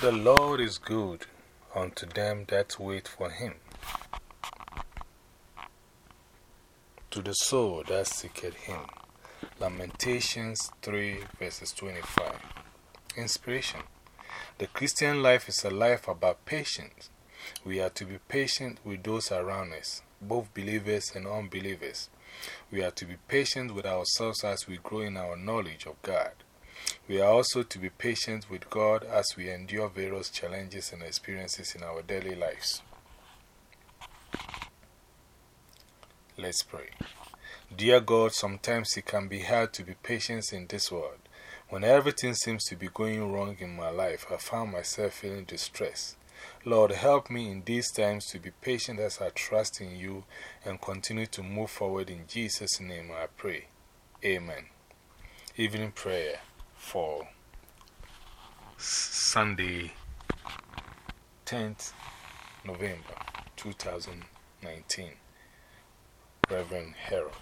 The Lord is good unto them that wait for him, to the soul that seeketh him. Lamentations 3 verses 25. Inspiration The Christian life is a life about patience. We are to be patient with those around us, both believers and unbelievers. We are to be patient with ourselves as we grow in our knowledge of God. We are also to be patient with God as we endure various challenges and experiences in our daily lives. Let's pray. Dear God, sometimes it can be hard to be patient in this world. When everything seems to be going wrong in my life, I found myself feeling distressed. Lord, help me in these times to be patient as I trust in you and continue to move forward in Jesus' name I pray. Amen. Evening prayer for Sunday, 10th November 2019. Reverend Harold.